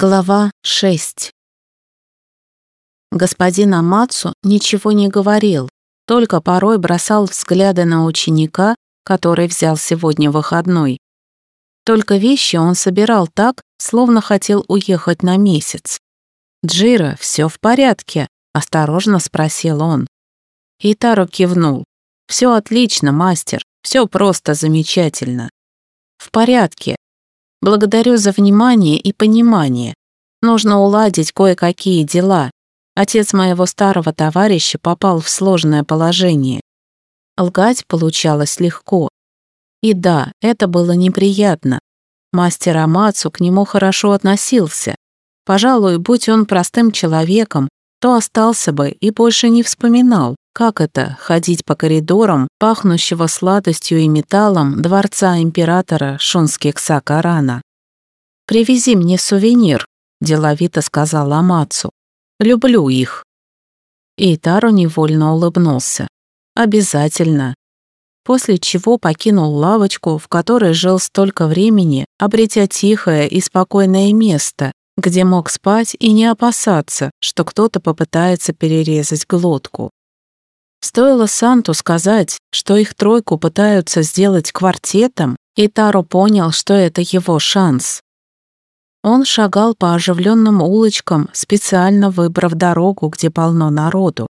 Глава 6 Господин Амацу ничего не говорил, только порой бросал взгляды на ученика, который взял сегодня выходной. Только вещи он собирал так, словно хотел уехать на месяц. «Джира, все в порядке?» – осторожно спросил он. Итару кивнул. «Все отлично, мастер, все просто замечательно». «В порядке, Благодарю за внимание и понимание. Нужно уладить кое-какие дела. Отец моего старого товарища попал в сложное положение. Лгать получалось легко. И да, это было неприятно. Мастер Амацу к нему хорошо относился. Пожалуй, будь он простым человеком, то остался бы и больше не вспоминал, как это — ходить по коридорам, пахнущего сладостью и металлом дворца императора Шунскекса Карана? «Привези мне сувенир», — деловито сказал Амацу. «Люблю их». Эйтару невольно улыбнулся. «Обязательно». После чего покинул лавочку, в которой жил столько времени, обретя тихое и спокойное место, где мог спать и не опасаться, что кто-то попытается перерезать глотку. Стоило Санту сказать, что их тройку пытаются сделать квартетом, и Таро понял, что это его шанс. Он шагал по оживленным улочкам, специально выбрав дорогу, где полно народу.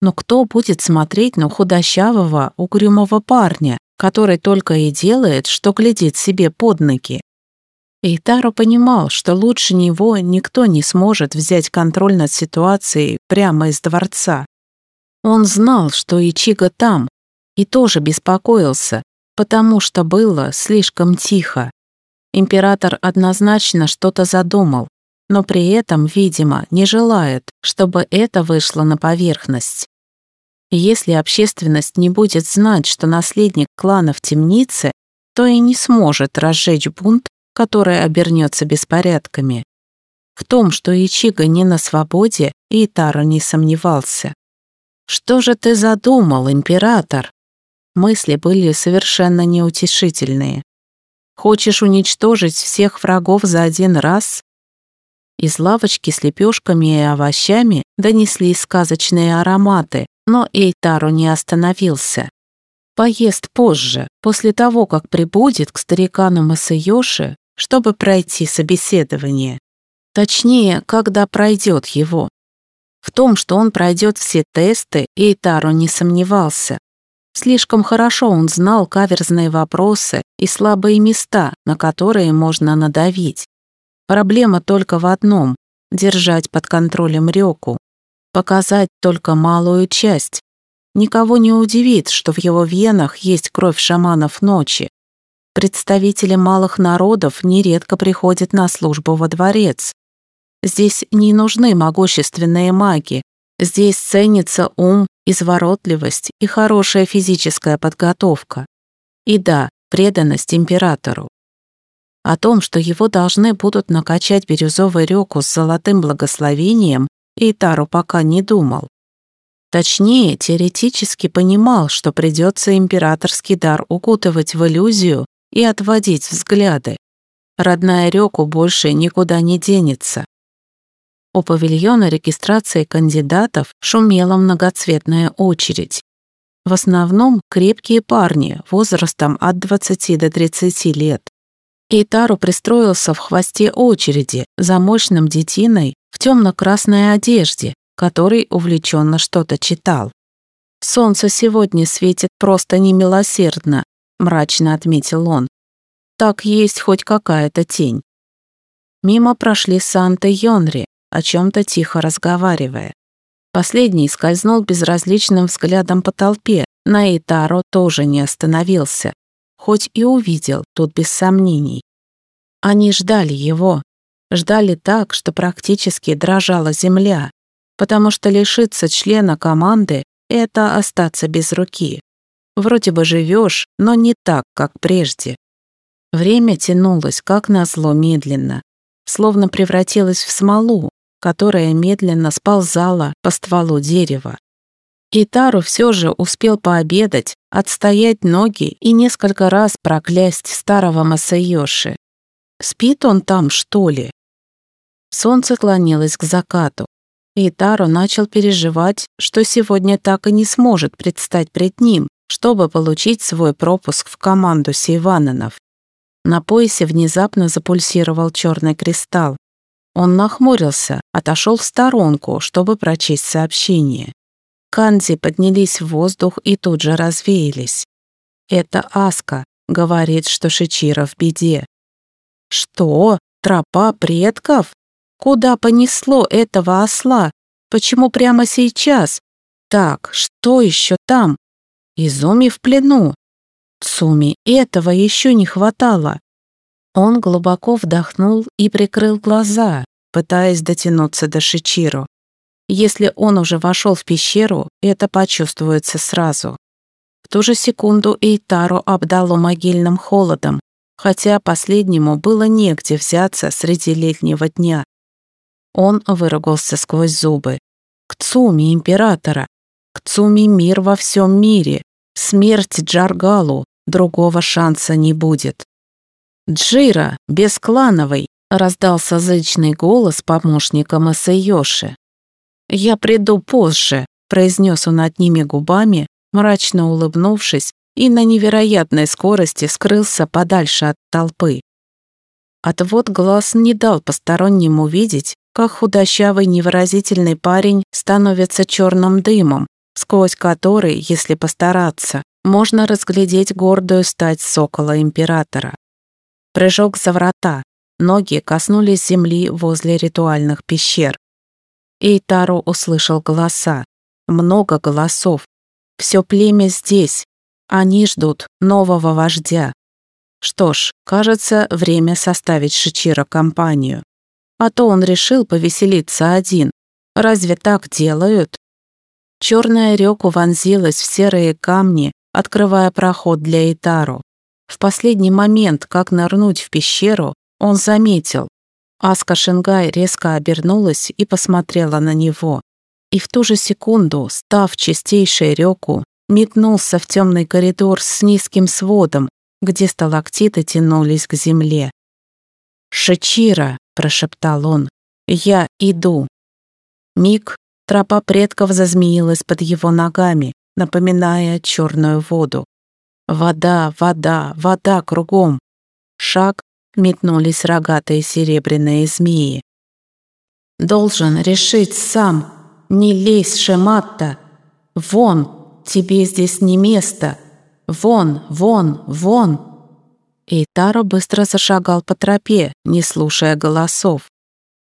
Но кто будет смотреть на худощавого, угрюмого парня, который только и делает, что глядит себе под ноги? И Таро понимал, что лучше него никто не сможет взять контроль над ситуацией прямо из дворца. Он знал, что Ичига там, и тоже беспокоился, потому что было слишком тихо. Император однозначно что-то задумал, но при этом, видимо, не желает, чтобы это вышло на поверхность. Если общественность не будет знать, что наследник клана в темнице, то и не сможет разжечь бунт, который обернется беспорядками. В том, что Ичига не на свободе, Итара не сомневался. «Что же ты задумал, император?» Мысли были совершенно неутешительные. «Хочешь уничтожить всех врагов за один раз?» Из лавочки с лепешками и овощами донеслись сказочные ароматы, но Эйтару не остановился. Поест позже, после того, как прибудет к старикану Масайоши, чтобы пройти собеседование. Точнее, когда пройдет его. В том, что он пройдет все тесты, Эйтаро не сомневался. Слишком хорошо он знал каверзные вопросы и слабые места, на которые можно надавить. Проблема только в одном – держать под контролем Рёку. Показать только малую часть. Никого не удивит, что в его венах есть кровь шаманов ночи. Представители малых народов нередко приходят на службу во дворец, Здесь не нужны могущественные маги. Здесь ценится ум, изворотливость и хорошая физическая подготовка. И да, преданность императору. О том, что его должны будут накачать бирюзовой реку с золотым благословением, Итару пока не думал. Точнее, теоретически понимал, что придется императорский дар укутывать в иллюзию и отводить взгляды. Родная реку больше никуда не денется. У павильона регистрации кандидатов шумела многоцветная очередь. В основном крепкие парни возрастом от 20 до 30 лет. Эйтару пристроился в хвосте очереди за мощным детиной в темно-красной одежде, который увлеченно что-то читал. «Солнце сегодня светит просто немилосердно», — мрачно отметил он. «Так есть хоть какая-то тень». Мимо прошли Санта Йонри, о чем-то тихо разговаривая. Последний скользнул безразличным взглядом по толпе, на Итаро тоже не остановился, хоть и увидел тут без сомнений. Они ждали его, ждали так, что практически дрожала земля, потому что лишиться члена команды — это остаться без руки. Вроде бы живешь, но не так, как прежде. Время тянулось, как назло, медленно, словно превратилось в смолу, которая медленно сползала по стволу дерева. Итару все же успел пообедать, отстоять ноги и несколько раз проклясть старого Масайоши. Спит он там, что ли? Солнце клонилось к закату, и Таро начал переживать, что сегодня так и не сможет предстать пред ним, чтобы получить свой пропуск в команду Сейваненов. На поясе внезапно запульсировал черный кристалл. Он нахмурился, отошел в сторонку, чтобы прочесть сообщение. Канзи поднялись в воздух и тут же развеялись. «Это Аска», — говорит, что Шичира в беде. «Что? Тропа предков? Куда понесло этого осла? Почему прямо сейчас? Так, что еще там? Изуми в плену. Цуми, этого еще не хватало. Он глубоко вдохнул и прикрыл глаза, пытаясь дотянуться до Шичиру. Если он уже вошел в пещеру, это почувствуется сразу. В ту же секунду Эйтару обдало могильным холодом, хотя последнему было негде взяться среди летнего дня. Он выругался сквозь зубы. К Цуми императора, к Цуми мир во всем мире, смерть Джаргалу, другого шанса не будет. «Джира, бесклановый!» — раздался зычный голос помощника Масайоши. «Я приду позже», — произнес он одними губами, мрачно улыбнувшись, и на невероятной скорости скрылся подальше от толпы. Отвод глаз не дал посторонним увидеть, как худощавый невыразительный парень становится черным дымом, сквозь который, если постараться, можно разглядеть гордую стать сокола императора. Прыжок за врата, ноги коснулись земли возле ритуальных пещер. Эйтару услышал голоса, много голосов. Все племя здесь, они ждут нового вождя. Что ж, кажется, время составить Шичира компанию. А то он решил повеселиться один. Разве так делают? Черная река вонзилась в серые камни, открывая проход для Итару. В последний момент, как нырнуть в пещеру, он заметил. Аска Шингай резко обернулась и посмотрела на него. И в ту же секунду, став чистейшей реку, метнулся в темный коридор с низким сводом, где сталактиты тянулись к земле. «Шичира!» — прошептал он. «Я иду!» Миг, тропа предков зазмеилась под его ногами, напоминая черную воду. Вода, вода, вода кругом. Шаг, метнулись рогатые серебряные змеи. Должен решить сам. Не лезь, Шематта. Вон, тебе здесь не место. Вон, вон, вон. И Таро быстро зашагал по тропе, не слушая голосов.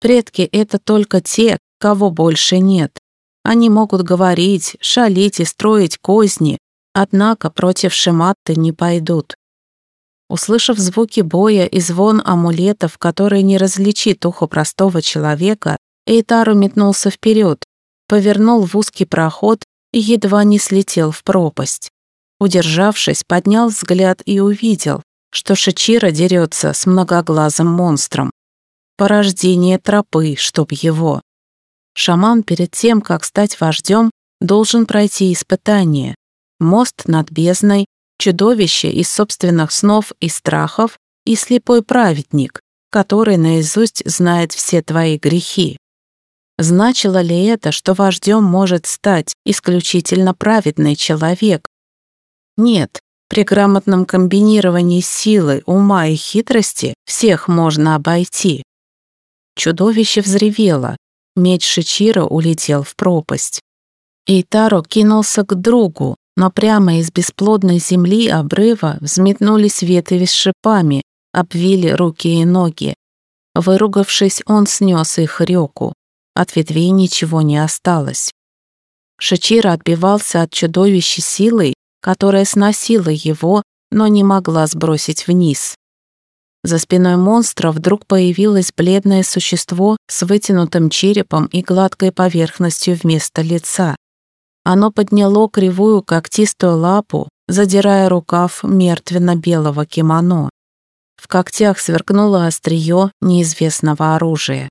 Предки — это только те, кого больше нет. Они могут говорить, шалить и строить козни, однако против Шиматты не пойдут. Услышав звуки боя и звон амулетов, которые не различит ухо простого человека, Эйтару метнулся вперед, повернул в узкий проход и едва не слетел в пропасть. Удержавшись, поднял взгляд и увидел, что Шичира дерется с многоглазым монстром. Порождение тропы, чтоб его. Шаман перед тем, как стать вождем, должен пройти испытание. Мост над бездной, чудовище из собственных снов и страхов и слепой праведник, который наизусть знает все твои грехи. Значило ли это, что вождем может стать исключительно праведный человек? Нет, при грамотном комбинировании силы, ума и хитрости всех можно обойти. Чудовище взревело, Меч Шичира улетел в пропасть. Эйтаро кинулся к другу, но прямо из бесплодной земли обрыва взметнулись ветви с шипами, обвили руки и ноги. Выругавшись, он снес их реку. От ветвей ничего не осталось. Шичира отбивался от чудовища силой, которая сносила его, но не могла сбросить вниз. За спиной монстра вдруг появилось бледное существо с вытянутым черепом и гладкой поверхностью вместо лица. Оно подняло кривую когтистую лапу, задирая рукав мертвенно-белого кимоно. В когтях сверкнуло острие неизвестного оружия.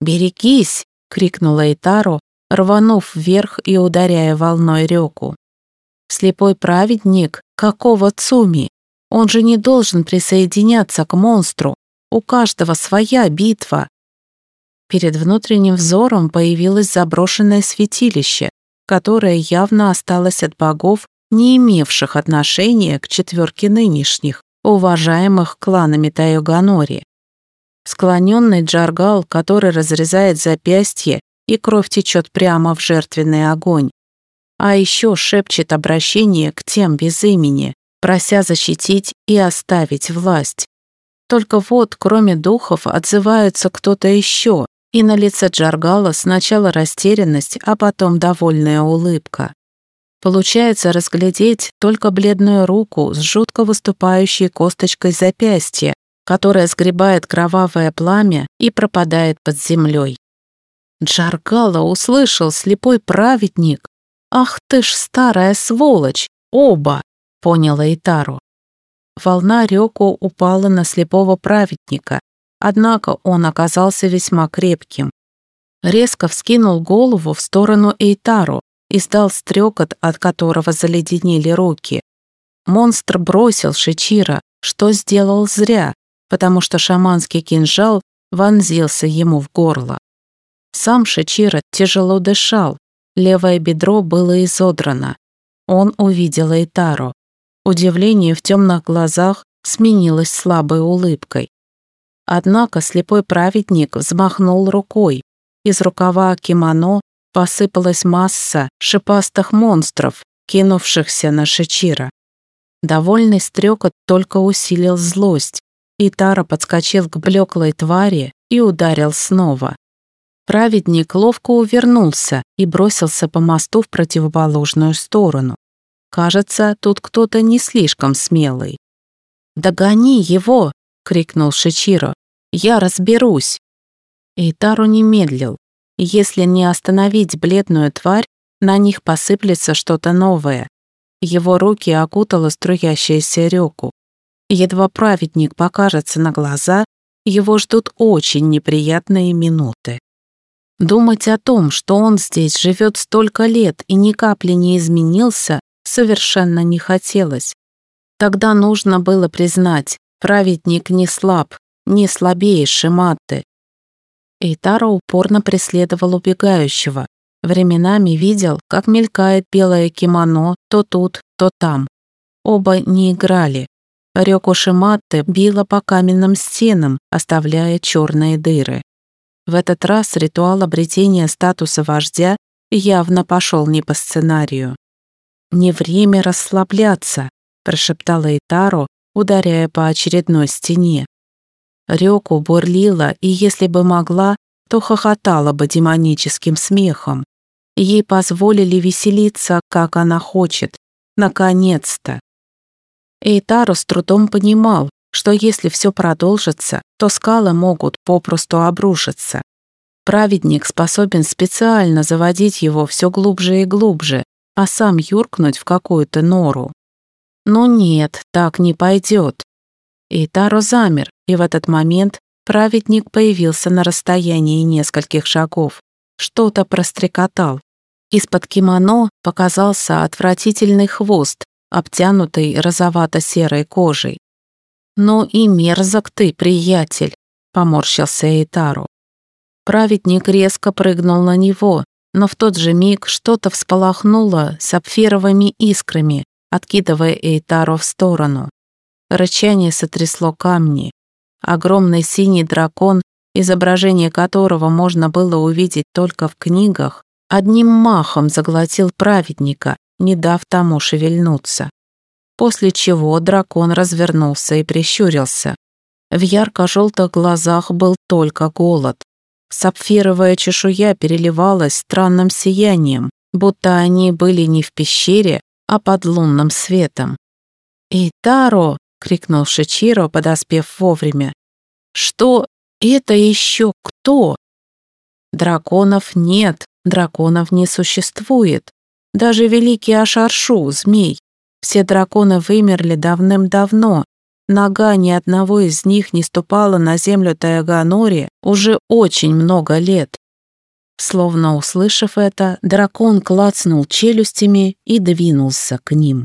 «Берегись!» — крикнула Итару, рванув вверх и ударяя волной реку. Слепой праведник? Какого Цуми? Он же не должен присоединяться к монстру. У каждого своя битва. Перед внутренним взором появилось заброшенное святилище, которое явно осталось от богов, не имевших отношения к четверке нынешних, уважаемых кланами Тайоганори. Склоненный Джаргал, который разрезает запястье, и кровь течет прямо в жертвенный огонь. А еще шепчет обращение к тем без имени, прося защитить и оставить власть. Только вот, кроме духов, отзывается кто-то еще, и на лице Джаргала сначала растерянность, а потом довольная улыбка. Получается разглядеть только бледную руку с жутко выступающей косточкой запястья, которая сгребает кровавое пламя и пропадает под землей. Джаргала услышал слепой праведник. «Ах ты ж старая сволочь! Оба!» — поняла Итару. Волна Рёко упала на слепого праведника, однако он оказался весьма крепким. Резко вскинул голову в сторону Эйтару, и стал стрекот, от которого заледенели руки. Монстр бросил Шичира, что сделал зря, потому что шаманский кинжал вонзился ему в горло. Сам Шичира тяжело дышал, левое бедро было изодрано. Он увидел Эйтару. Удивление в темных глазах сменилось слабой улыбкой. Однако слепой праведник взмахнул рукой. Из рукава кимоно посыпалась масса шипастых монстров, кинувшихся на Шичира. Довольный стрекот только усилил злость, и Тара подскочил к блеклой твари и ударил снова. Праведник ловко увернулся и бросился по мосту в противоположную сторону. Кажется, тут кто-то не слишком смелый. «Догони его!» — крикнул Шичиро. «Я разберусь!» И не медлил. Если не остановить бледную тварь, на них посыплется что-то новое. Его руки окутала струящаяся реку. Едва праведник покажется на глаза, его ждут очень неприятные минуты. Думать о том, что он здесь живет столько лет и ни капли не изменился, совершенно не хотелось. Тогда нужно было признать, праведник не слаб, не слабее Шиматты. Эйтара упорно преследовал убегающего. Временами видел, как мелькает белое кимоно то тут, то там. Оба не играли. Рёку Шиматте била по каменным стенам, оставляя черные дыры. В этот раз ритуал обретения статуса вождя явно пошел не по сценарию. «Не время расслабляться», – прошептала Итару, ударяя по очередной стене. Рёку бурлила, и если бы могла, то хохотала бы демоническим смехом. Ей позволили веселиться, как она хочет. Наконец-то. Эйтару с трудом понимал, что если все продолжится, то скалы могут попросту обрушиться. Праведник способен специально заводить его все глубже и глубже, а сам юркнуть в какую-то нору. Но нет, так не пойдет. Эйтаро замер, и в этот момент праведник появился на расстоянии нескольких шагов. Что-то прострекотал. Из-под кимоно показался отвратительный хвост, обтянутый розовато-серой кожей. «Ну и мерзок ты, приятель», — поморщился Эйтару. Праведник резко прыгнул на него, но в тот же миг что-то всполохнуло сапфировыми искрами, откидывая Эйтару в сторону. Рычание сотрясло камни. Огромный синий дракон, изображение которого можно было увидеть только в книгах, одним махом заглотил праведника, не дав тому шевельнуться. После чего дракон развернулся и прищурился. В ярко-желтых глазах был только голод. Сапфировая чешуя переливалась странным сиянием, будто они были не в пещере, а под лунным светом. «Итаро!» крикнул Шичиро, подоспев вовремя. Что это еще кто? Драконов нет, драконов не существует. Даже великий Ашаршу, змей. Все драконы вымерли давным-давно. Нога ни одного из них не ступала на землю Таяганори уже очень много лет. Словно услышав это, дракон клацнул челюстями и двинулся к ним.